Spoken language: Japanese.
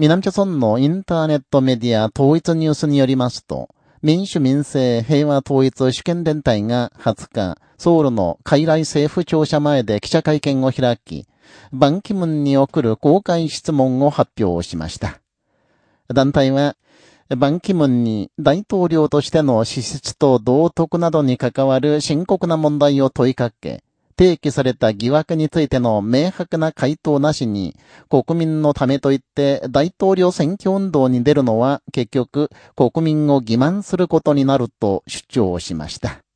南朝村のインターネットメディア統一ニュースによりますと、民主民政平和統一主権連帯が20日、ソウルの海来政府庁舎前で記者会見を開き、バンキムンに送る公開質問を発表しました。団体は、バンキムンに大統領としての資質と道徳などに関わる深刻な問題を問いかけ、提起された疑惑についての明白な回答なしに、国民のためといって大統領選挙運動に出るのは結局国民を欺瞞することになると主張しました。